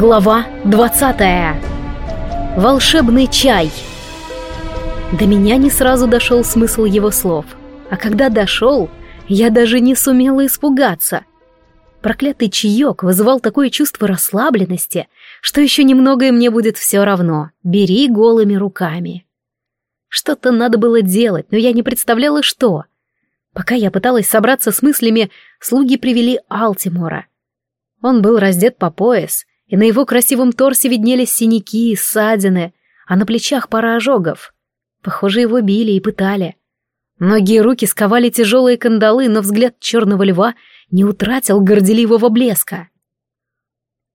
Глава 20. Волшебный чай. До меня не сразу дошел смысл его слов. А когда дошел, я даже не сумела испугаться. Проклятый чаек вызывал такое чувство расслабленности, что еще немного и мне будет все равно. Бери голыми руками. Что-то надо было делать, но я не представляла, что. Пока я пыталась собраться с мыслями, слуги привели Алтимора. Он был раздет по пояс, и на его красивом торсе виднелись синяки ссадины, а на плечах пара ожогов. Похоже, его били и пытали. Ноги и руки сковали тяжелые кандалы, но взгляд черного льва не утратил горделивого блеска.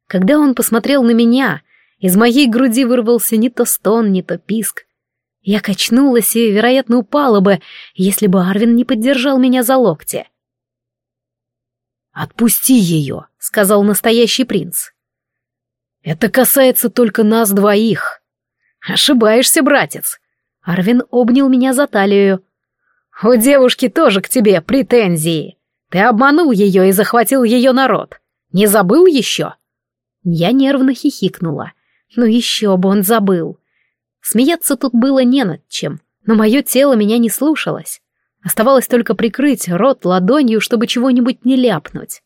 Когда он посмотрел на меня, из моей груди вырвался не то стон, не то писк. Я качнулась и, вероятно, упала бы, если бы Арвин не поддержал меня за локти. «Отпусти ее», — сказал настоящий принц. Это касается только нас двоих. Ошибаешься, братец. Арвин обнял меня за талию. У девушки тоже к тебе претензии. Ты обманул ее и захватил ее народ. Не забыл еще? Я нервно хихикнула. Ну еще бы он забыл. Смеяться тут было не над чем, но мое тело меня не слушалось. Оставалось только прикрыть рот ладонью, чтобы чего-нибудь не ляпнуть.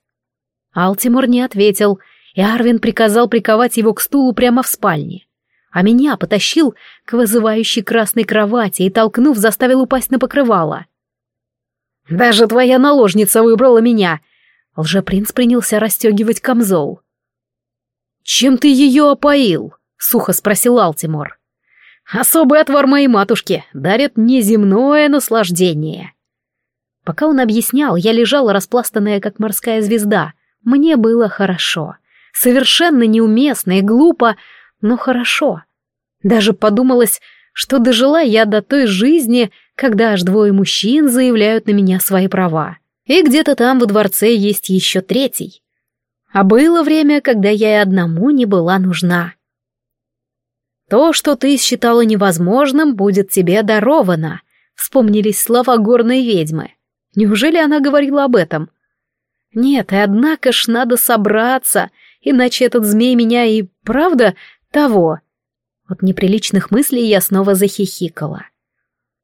Алтимор не ответил, и Арвин приказал приковать его к стулу прямо в спальне, а меня потащил к вызывающей красной кровати и, толкнув, заставил упасть на покрывало. «Даже твоя наложница выбрала меня!» Лжепринц принялся расстегивать камзол. «Чем ты ее опоил?» — сухо спросил Алтимор. «Особый отвар моей матушки дарит неземное наслаждение». Пока он объяснял, я лежала распластанная, как морская звезда. Мне было хорошо. Совершенно неуместно и глупо, но хорошо. Даже подумалось, что дожила я до той жизни, когда аж двое мужчин заявляют на меня свои права. И где-то там во дворце есть еще третий. А было время, когда я и одному не была нужна. То, что ты считала невозможным, будет тебе даровано. Вспомнились слова горной ведьмы. Неужели она говорила об этом? Нет, и однако ж надо собраться иначе этот змей меня и правда того. От неприличных мыслей я снова захихикала.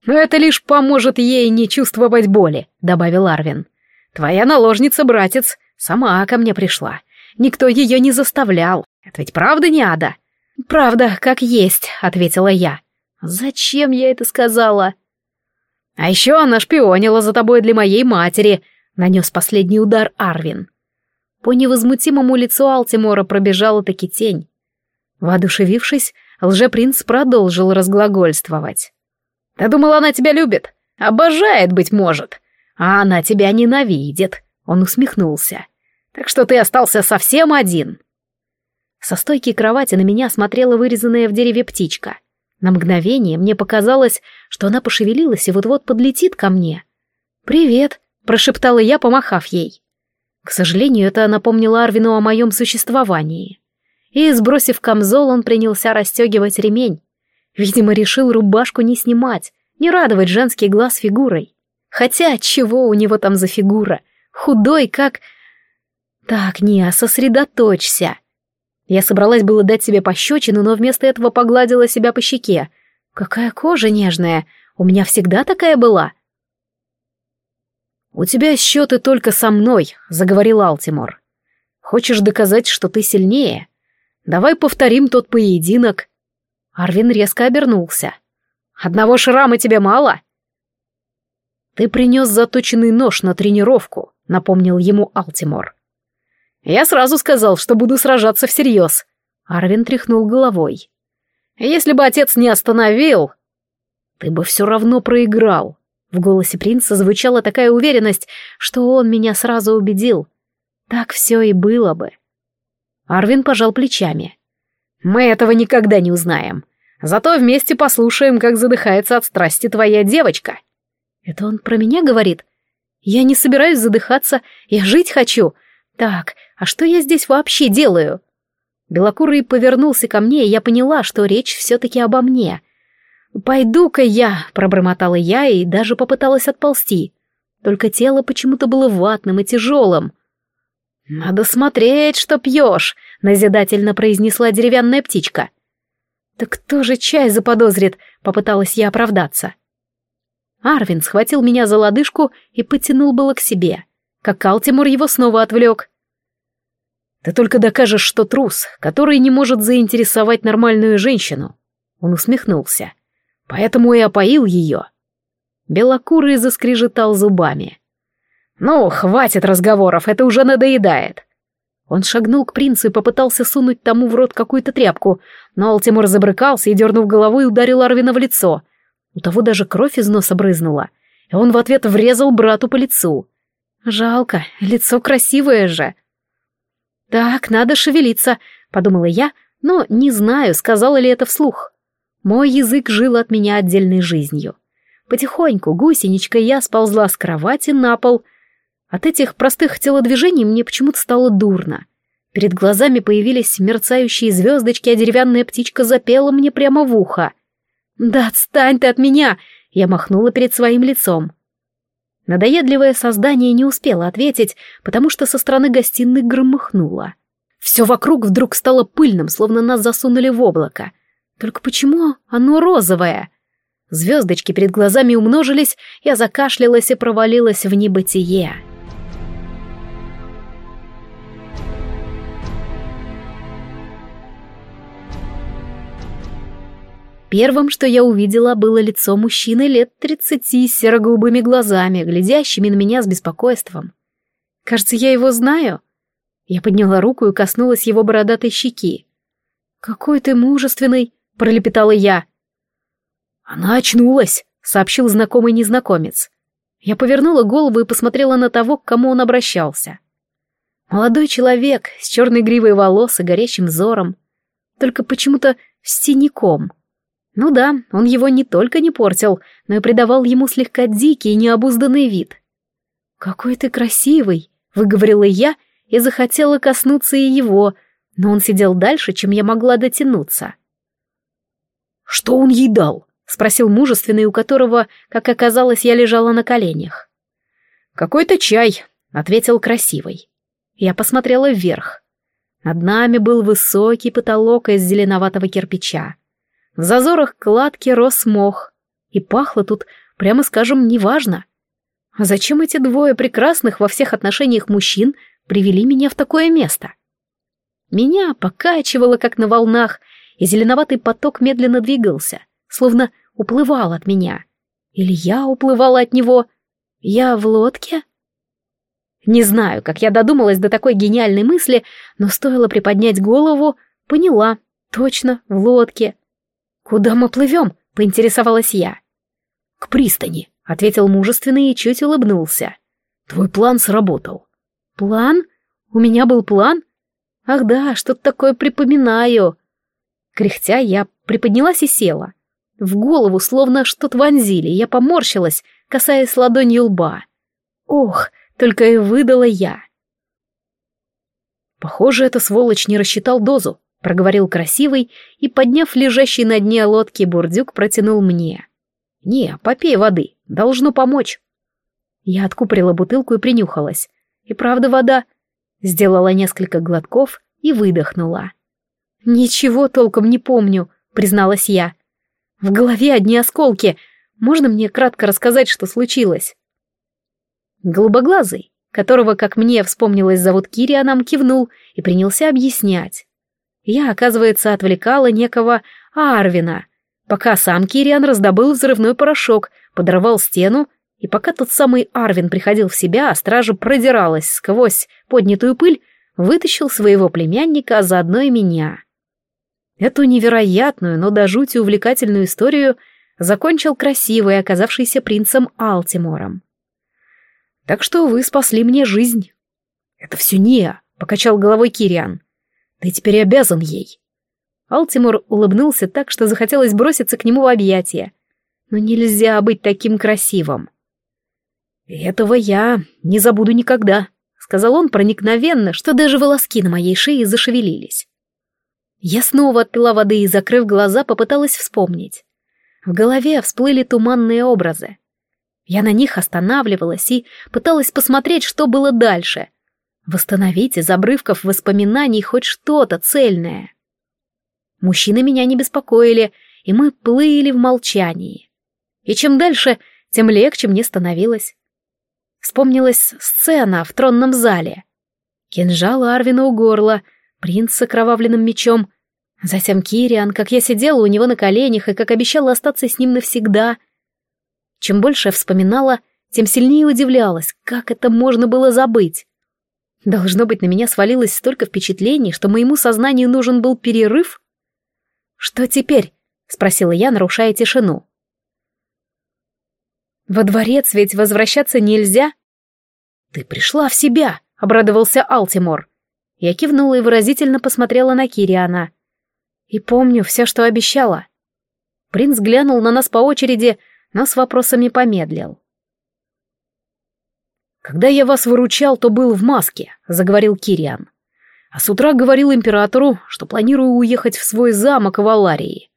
«Это лишь поможет ей не чувствовать боли», — добавил Арвин. «Твоя наложница, братец, сама ко мне пришла. Никто ее не заставлял. Это ведь правда не ада?» «Правда, как есть», — ответила я. «Зачем я это сказала?» «А еще она шпионила за тобой для моей матери», — нанес последний удар Арвин. По невозмутимому лицу Алтимора пробежала таки тень. Воодушевившись, лжепринц продолжил разглагольствовать. «Ты думал, она тебя любит? Обожает, быть может. А она тебя ненавидит», — он усмехнулся. «Так что ты остался совсем один». Со стойки кровати на меня смотрела вырезанная в дереве птичка. На мгновение мне показалось, что она пошевелилась и вот-вот подлетит ко мне. «Привет», — прошептала я, помахав ей. К сожалению, это напомнило Арвину о моем существовании. И, сбросив камзол, он принялся расстегивать ремень. Видимо, решил рубашку не снимать, не радовать женский глаз фигурой. Хотя, чего у него там за фигура? Худой, как... Так, не, сосредоточься. Я собралась было дать себе пощечину, но вместо этого погладила себя по щеке. Какая кожа нежная, у меня всегда такая была. «У тебя счеты только со мной», — заговорил Алтимор. «Хочешь доказать, что ты сильнее? Давай повторим тот поединок». Арвин резко обернулся. «Одного шрама тебе мало?» «Ты принес заточенный нож на тренировку», — напомнил ему Алтимор. «Я сразу сказал, что буду сражаться всерьез». Арвин тряхнул головой. «Если бы отец не остановил...» «Ты бы все равно проиграл», в голосе принца звучала такая уверенность, что он меня сразу убедил. Так все и было бы. Арвин пожал плечами. «Мы этого никогда не узнаем. Зато вместе послушаем, как задыхается от страсти твоя девочка». «Это он про меня говорит? Я не собираюсь задыхаться, я жить хочу. Так, а что я здесь вообще делаю?» Белокурый повернулся ко мне, и я поняла, что речь все-таки обо мне — «Пойду-ка я», — пробормотала я и даже попыталась отползти. Только тело почему-то было ватным и тяжелым. «Надо смотреть, что пьешь», — назидательно произнесла деревянная птичка. «Так кто же чай заподозрит?» — попыталась я оправдаться. Арвин схватил меня за лодыжку и потянул было к себе, как Алтимур его снова отвлек. «Ты только докажешь, что трус, который не может заинтересовать нормальную женщину». Он усмехнулся. «Поэтому и опоил ее». Белокурый заскрежетал зубами. «Ну, хватит разговоров, это уже надоедает». Он шагнул к принцу и попытался сунуть тому в рот какую-то тряпку, но Алтимор забрыкался и, дернув головой, ударил Арвина в лицо. У того даже кровь из носа брызнула, и он в ответ врезал брату по лицу. «Жалко, лицо красивое же». «Так, надо шевелиться», — подумала я, но не знаю, сказала ли это вслух. Мой язык жил от меня отдельной жизнью. Потихоньку, гусеничкой, я сползла с кровати на пол — от этих простых телодвижений мне почему-то стало дурно. Перед глазами появились мерцающие звездочки, а деревянная птичка запела мне прямо в ухо. «Да отстань ты от меня!» — я махнула перед своим лицом. Надоедливое создание не успело ответить, потому что со стороны гостиной громыхнуло. Все вокруг вдруг стало пыльным, словно нас засунули в облако. Только почему оно розовое? Звездочки перед глазами умножились, я закашлялась и провалилась в небытие. Первым, что я увидела, было лицо мужчины лет тридцати с серо-голубыми глазами, глядящими на меня с беспокойством. Кажется, я его знаю. Я подняла руку и коснулась его бородатой щеки. «Какой ты мужественный!» — пролепетала я. «Она очнулась!» — сообщил знакомый незнакомец. Я повернула голову и посмотрела на того, к кому он обращался. Молодой человек с черной гривой волос и горящим взором, только почему-то с синяком — ну да, он его не только не портил, но и придавал ему слегка дикий и необузданный вид. «Какой ты красивый!» — выговорила я и захотела коснуться и его, но он сидел дальше, чем я могла дотянуться. «Что он ей дал?» — спросил мужественный, у которого, как оказалось, я лежала на коленях. «Какой-то чай», — ответил красивый. Я посмотрела вверх. Над нами был высокий потолок из зеленоватого кирпича. В зазорах кладки рос мох, и пахло тут, прямо скажем, неважно. А зачем эти двое прекрасных во всех отношениях мужчин привели меня в такое место? Меня покачивало, как на волнах, и зеленоватый поток медленно двигался, словно уплывал от меня. Или я уплывала от него. Я в лодке? Не знаю, как я додумалась до такой гениальной мысли, но стоило приподнять голову, поняла. Точно, в лодке. «Куда мы плывем?» — поинтересовалась я. «К пристани», — ответил мужественный и чуть улыбнулся. «Твой план сработал». «План? У меня был план? Ах да, что-то такое припоминаю». Кряхтя я приподнялась и села. В голову словно что-то вонзили, я поморщилась, касаясь ладонью лба. Ох, только и выдала я. Похоже, эта сволочь не рассчитал дозу проговорил красивый и, подняв лежащий на дне лодки бурдюк, протянул мне. «Не, попей воды, должно помочь». Я откупорила бутылку и принюхалась. И правда вода. Сделала несколько глотков и выдохнула. «Ничего толком не помню», — призналась я. «В голове одни осколки. Можно мне кратко рассказать, что случилось?» Голубоглазый, которого, как мне вспомнилось, зовут Кирианом, кивнул и принялся объяснять. Я, оказывается, отвлекала некого Арвина, пока сам Кириан раздобыл взрывной порошок, подорвал стену, и пока тот самый Арвин приходил в себя, а стража продиралась сквозь поднятую пыль, вытащил своего племянника, а заодно и меня. Эту невероятную, но до жути увлекательную историю закончил красивый, оказавшийся принцем Алтимором. Так что вы спасли мне жизнь. Это все не, покачал головой Кириан. Ты теперь обязан ей. Алтимор улыбнулся так, что захотелось броситься к нему в объятия. Но нельзя быть таким красивым. «Этого я не забуду никогда», — сказал он проникновенно, что даже волоски на моей шее зашевелились. Я снова отпила воды и, закрыв глаза, попыталась вспомнить. В голове всплыли туманные образы. Я на них останавливалась и пыталась посмотреть, что было дальше. Восстановить из обрывков воспоминаний хоть что-то цельное. Мужчины меня не беспокоили, и мы плыли в молчании. И чем дальше, тем легче мне становилось. Вспомнилась сцена в тронном зале. Кинжал Арвина у горла, принц с окровавленным мечом, затем Кириан, как я сидела у него на коленях и как обещала остаться с ним навсегда. Чем больше я вспоминала, тем сильнее удивлялась, как это можно было забыть. Должно быть, на меня свалилось столько впечатлений, что моему сознанию нужен был перерыв. «Что теперь?» — спросила я, нарушая тишину. «Во дворец ведь возвращаться нельзя?» «Ты пришла в себя!» — обрадовался Алтимор. Я кивнула и выразительно посмотрела на Кириана. «И помню все, что обещала». Принц глянул на нас по очереди, но с вопросами помедлил. «Когда я вас выручал, то был в маске», — заговорил Кириан. «А с утра говорил императору, что планирую уехать в свой замок в Аларии.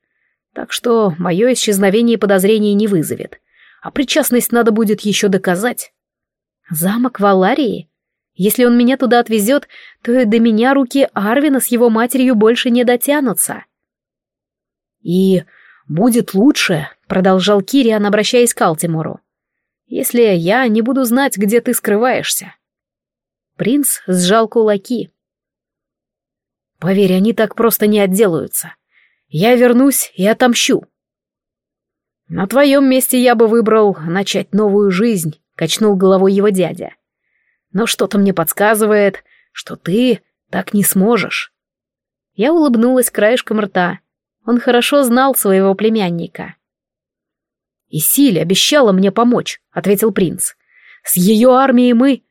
Так что мое исчезновение подозрений не вызовет, а причастность надо будет еще доказать». «Замок в Аларии? Если он меня туда отвезет, то и до меня руки Арвина с его матерью больше не дотянутся». «И будет лучше», — продолжал Кириан, обращаясь к Алтимору если я не буду знать, где ты скрываешься. Принц сжал кулаки. Поверь, они так просто не отделаются. Я вернусь и отомщу. На твоем месте я бы выбрал начать новую жизнь, качнул головой его дядя. Но что-то мне подсказывает, что ты так не сможешь. Я улыбнулась краешком рта. Он хорошо знал своего племянника. «И Силь обещала мне помочь», — ответил принц. «С ее армией мы...»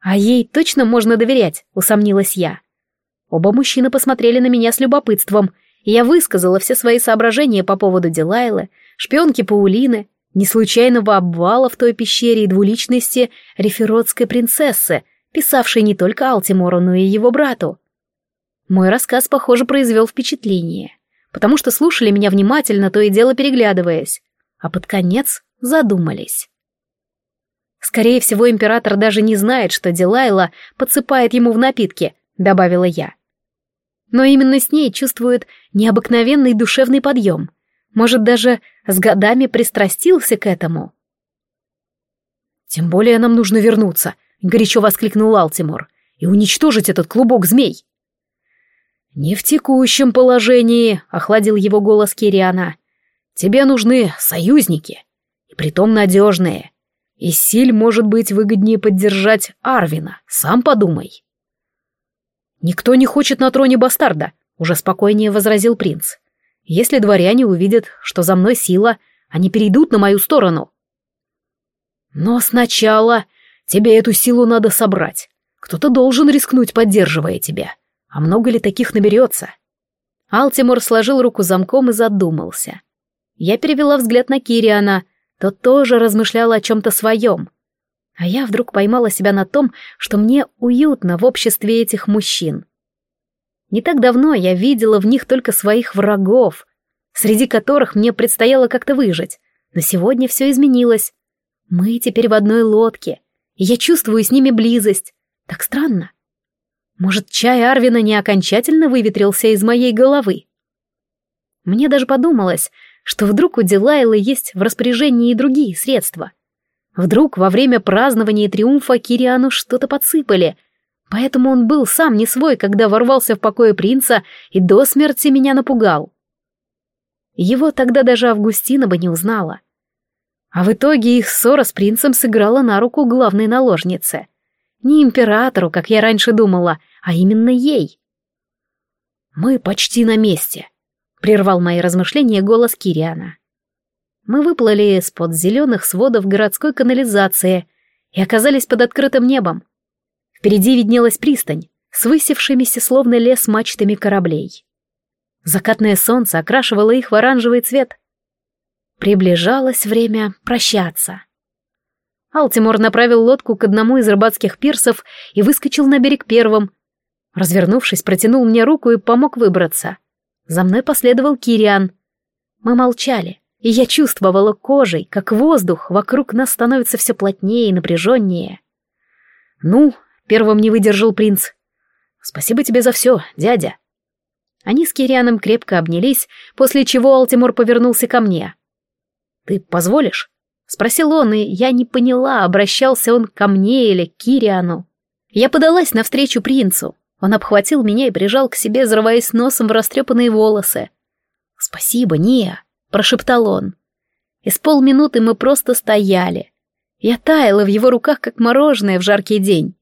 «А ей точно можно доверять?» — усомнилась я. Оба мужчины посмотрели на меня с любопытством, и я высказала все свои соображения по поводу Дилайлы, шпионки Паулины, неслучайного обвала в той пещере и двуличности реферотской принцессы, писавшей не только Алтимору, но и его брату. Мой рассказ, похоже, произвел впечатление потому что слушали меня внимательно, то и дело переглядываясь, а под конец задумались. «Скорее всего, император даже не знает, что Дилайла подсыпает ему в напитки», — добавила я. Но именно с ней чувствует необыкновенный душевный подъем. Может, даже с годами пристрастился к этому. «Тем более нам нужно вернуться», — горячо воскликнул Алтимор, «и уничтожить этот клубок змей». «Не в текущем положении», — охладил его голос Кириана. «Тебе нужны союзники, и притом надежные. И силь может быть выгоднее поддержать Арвина, сам подумай». «Никто не хочет на троне бастарда», — уже спокойнее возразил принц. «Если дворяне увидят, что за мной сила, они перейдут на мою сторону». «Но сначала тебе эту силу надо собрать. Кто-то должен рискнуть, поддерживая тебя». А много ли таких наберется? Алтимор сложил руку замком и задумался. Я перевела взгляд на Кириана, тот тоже размышлял о чем-то своем. А я вдруг поймала себя на том, что мне уютно в обществе этих мужчин. Не так давно я видела в них только своих врагов, среди которых мне предстояло как-то выжить, но сегодня все изменилось. Мы теперь в одной лодке, и я чувствую с ними близость. Так странно. Может, чай Арвина не окончательно выветрился из моей головы? Мне даже подумалось, что вдруг у Дилайлы есть в распоряжении и другие средства. Вдруг во время празднования триумфа Кириану что-то подсыпали, поэтому он был сам не свой, когда ворвался в покое принца и до смерти меня напугал. Его тогда даже Августина бы не узнала. А в итоге их ссора с принцем сыграла на руку главной наложнице. Не императору, как я раньше думала, а именно ей. «Мы почти на месте», — прервал мои размышления голос Кириана. Мы выплыли из-под зеленых сводов городской канализации и оказались под открытым небом. Впереди виднелась пристань с высевшимися словно лес мачтами кораблей. Закатное солнце окрашивало их в оранжевый цвет. Приближалось время прощаться. Алтимор направил лодку к одному из рыбацких пирсов и выскочил на берег первым, Развернувшись, протянул мне руку и помог выбраться. За мной последовал Кириан. Мы молчали, и я чувствовала кожей, как воздух вокруг нас становится все плотнее и напряженнее. «Ну, Первым не выдержал принц. Спасибо тебе за все, дядя. Они с Кирианом крепко обнялись, после чего Алтимор повернулся ко мне. «Ты позволишь?» — спросил он, и я не поняла, обращался он ко мне или к Кириану. Я подалась навстречу принцу. Он обхватил меня и прижал к себе, взрываясь носом в растрепанные волосы. «Спасибо, Ния», — прошептал он. И с полминуты мы просто стояли. Я таяла в его руках, как мороженое в жаркий день.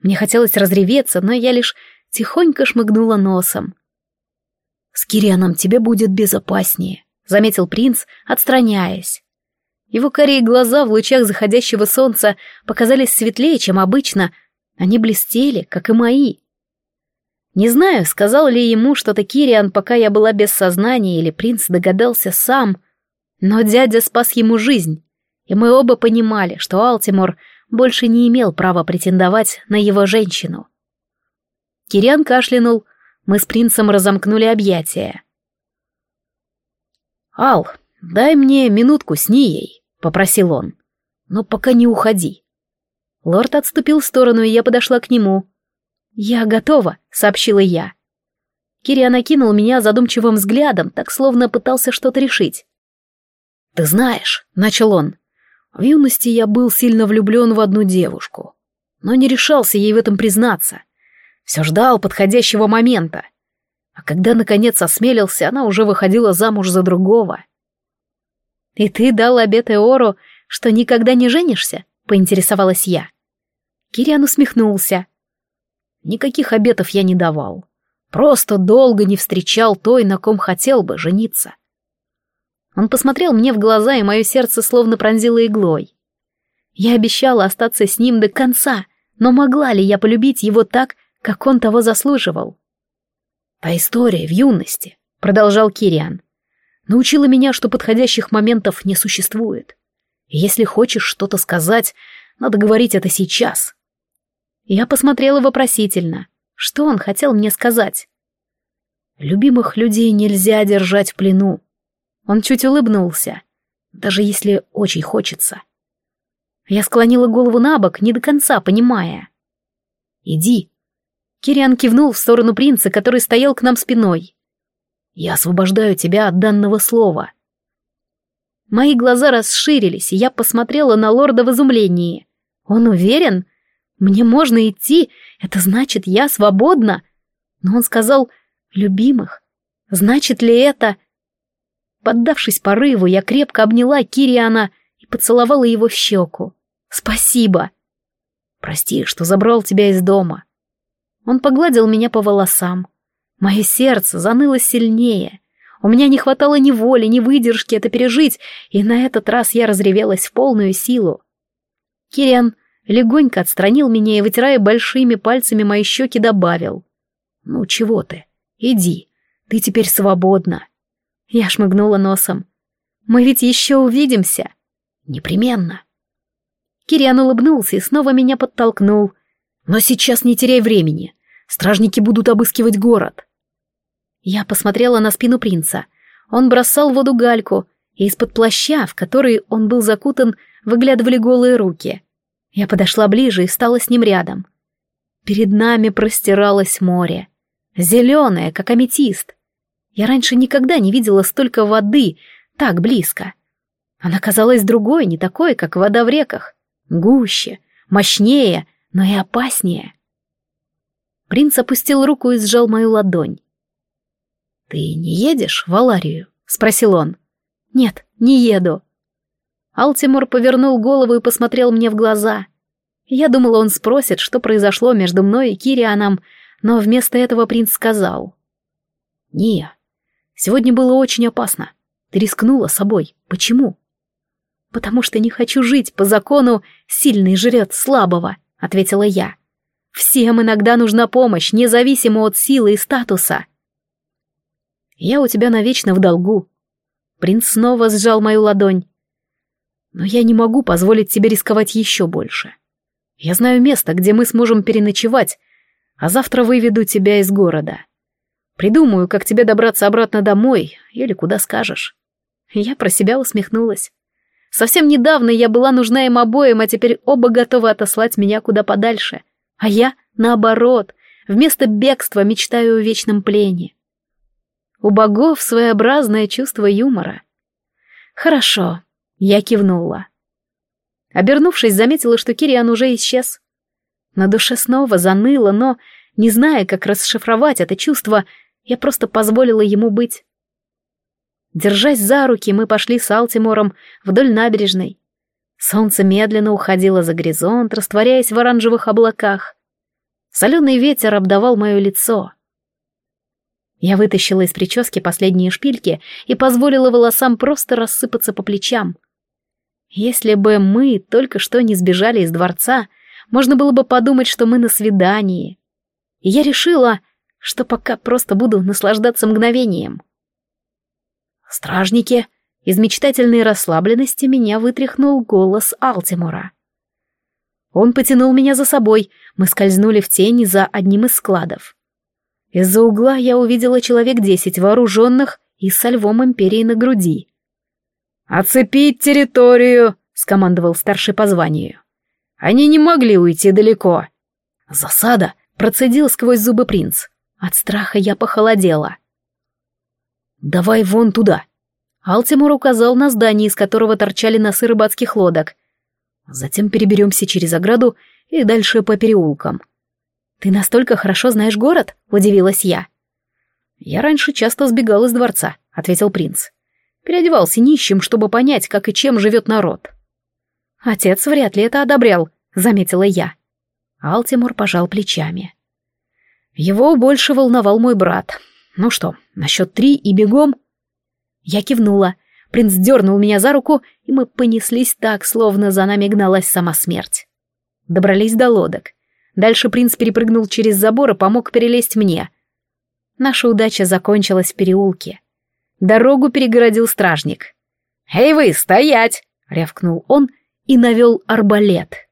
Мне хотелось разреветься, но я лишь тихонько шмыгнула носом. «С Кирианом тебе будет безопаснее», — заметил принц, отстраняясь. Его карие глаза в лучах заходящего солнца показались светлее, чем обычно. Они блестели, как и мои. Не знаю, сказал ли ему что-то Кириан, пока я была без сознания, или принц догадался сам, но дядя спас ему жизнь, и мы оба понимали, что Алтимор больше не имел права претендовать на его женщину. Кириан кашлянул, мы с принцем разомкнули объятия. «Ал, дай мне минутку с Нией», — попросил он. «Но пока не уходи». Лорд отступил в сторону, и я подошла к нему. «Я готова», — сообщила я. Кириан окинул меня задумчивым взглядом, так словно пытался что-то решить. «Ты знаешь», — начал он, — «в юности я был сильно влюблен в одну девушку, но не решался ей в этом признаться. Все ждал подходящего момента. А когда, наконец, осмелился, она уже выходила замуж за другого. «И ты дал обет Эору, что никогда не женишься?» — поинтересовалась я. Кириан усмехнулся. «Никаких обетов я не давал. Просто долго не встречал той, на ком хотел бы жениться». Он посмотрел мне в глаза, и мое сердце словно пронзило иглой. Я обещала остаться с ним до конца, но могла ли я полюбить его так, как он того заслуживал. «Та история в юности», — продолжал Кириан, — «научила меня, что подходящих моментов не существует. И если хочешь что-то сказать, надо говорить это сейчас». Я посмотрела вопросительно. Что он хотел мне сказать? «Любимых людей нельзя держать в плену». Он чуть улыбнулся, даже если очень хочется. Я склонила голову на бок, не до конца понимая. «Иди», Кириан кивнул в сторону принца, который стоял к нам спиной. «Я освобождаю тебя от данного слова». Мои глаза расширились, и я посмотрела на лорда в изумлении. «Он уверен? Мне можно идти? Это значит, я свободна?» Но он сказал «любимых». Значит ли это... Поддавшись порыву, я крепко обняла Кириана и поцеловала его в щеку. «Спасибо!» «Прости, что забрал тебя из дома. Он погладил меня по волосам. Мое сердце заныло сильнее. У меня не хватало ни воли, ни выдержки это пережить, и на этот раз я разревелась в полную силу. Кириан легонько отстранил меня и, вытирая большими пальцами мои щеки, добавил. «Ну чего ты? Иди, ты теперь свободна». Я шмыгнула носом. «Мы ведь еще увидимся». «Непременно». Кириан улыбнулся и снова меня подтолкнул. «Но сейчас не теряй времени. Стражники будут обыскивать город. Я посмотрела на спину принца. Он бросал в воду гальку, и из-под плаща, в который он был закутан, выглядывали голые руки. Я подошла ближе и стала с ним рядом. Перед нами простиралось море. Зеленое, как аметист. Я раньше никогда не видела столько воды так близко. Она казалась другой, не такой, как вода в реках. Гуще, мощнее, но и опаснее. Принц опустил руку и сжал мою ладонь. «Ты не едешь в Аларию?» — спросил он. «Нет, не еду». Алтимор повернул голову и посмотрел мне в глаза. Я думала, он спросит, что произошло между мной и Кирианом, но вместо этого принц сказал. «Ния, сегодня было очень опасно. Ты рискнула собой. Почему?» «Потому что не хочу жить по закону «сильный жрет слабого», — ответила я. Всем иногда нужна помощь, независимо от силы и статуса. Я у тебя навечно в долгу. Принц снова сжал мою ладонь. Но я не могу позволить тебе рисковать еще больше. Я знаю место, где мы сможем переночевать, а завтра выведу тебя из города. Придумаю, как тебе добраться обратно домой или куда скажешь. Я про себя усмехнулась. Совсем недавно я была нужна им обоим, а теперь оба готовы отослать меня куда подальше. А я, наоборот, вместо бегства мечтаю о вечном плене. У богов своеобразное чувство юмора. Хорошо, я кивнула. Обернувшись, заметила, что Кириан уже исчез. На душе снова заныло, но, не зная, как расшифровать это чувство, я просто позволила ему быть. Держась за руки, мы пошли с Алтимором вдоль набережной. Солнце медленно уходило за горизонт, растворяясь в оранжевых облаках. Соленый ветер обдавал мое лицо. Я вытащила из прически последние шпильки и позволила волосам просто рассыпаться по плечам. Если бы мы только что не сбежали из дворца, можно было бы подумать, что мы на свидании. И я решила, что пока просто буду наслаждаться мгновением. «Стражники!» Из мечтательной расслабленности меня вытряхнул голос Алтимора. Он потянул меня за собой, мы скользнули в тени за одним из складов. Из-за угла я увидела человек десять вооруженных и со львом империи на груди. «Оцепить территорию!» — скомандовал старший по званию. «Они не могли уйти далеко». «Засада!» — процедил сквозь зубы принц. От страха я похолодела. «Давай вон туда!» Алтимур указал на здание, из которого торчали носы рыбацких лодок. Затем переберемся через ограду и дальше по переулкам. «Ты настолько хорошо знаешь город?» — удивилась я. «Я раньше часто сбегал из дворца», — ответил принц. «Переодевался нищим, чтобы понять, как и чем живет народ». «Отец вряд ли это одобрял», — заметила я. Алтимур пожал плечами. Его больше волновал мой брат. Ну что, на счет три и бегом? Я кивнула. Принц дернул меня за руку, и мы понеслись так, словно за нами гналась сама смерть. Добрались до лодок. Дальше принц перепрыгнул через забор и помог перелезть мне. Наша удача закончилась в переулке. Дорогу перегородил стражник. «Эй вы, стоять!» — рявкнул он и навел арбалет.